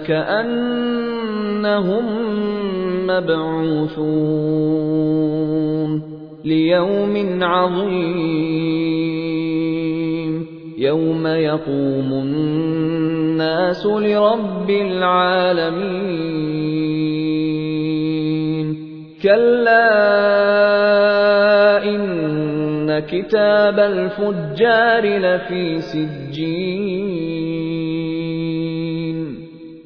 أولئك أنهم مبعوثون ليوم عظيم يوم يقوم الناس لرب العالمين كلا إن كتاب الفجار لفي سجين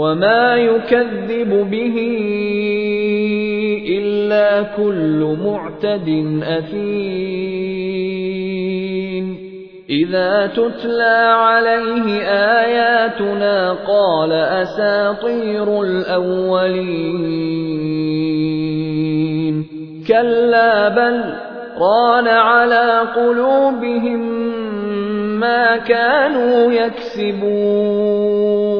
وما يكذب به إلا كل معتد أثيم إذا تتلى عليه آياتنا قال أساطير الأولين كلا بل ران على قلوبهم ما كانوا يكسبون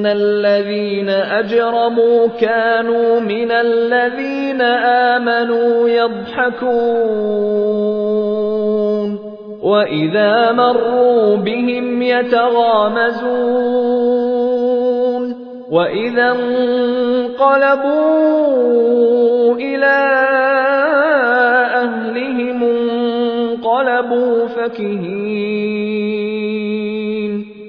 إن الذين أجرموا كانوا من الذين آمنوا يضحكون وإذا مروا بهم يتغامزون وإذا انقلبوا إلى أهلهم انقلبوا فكهين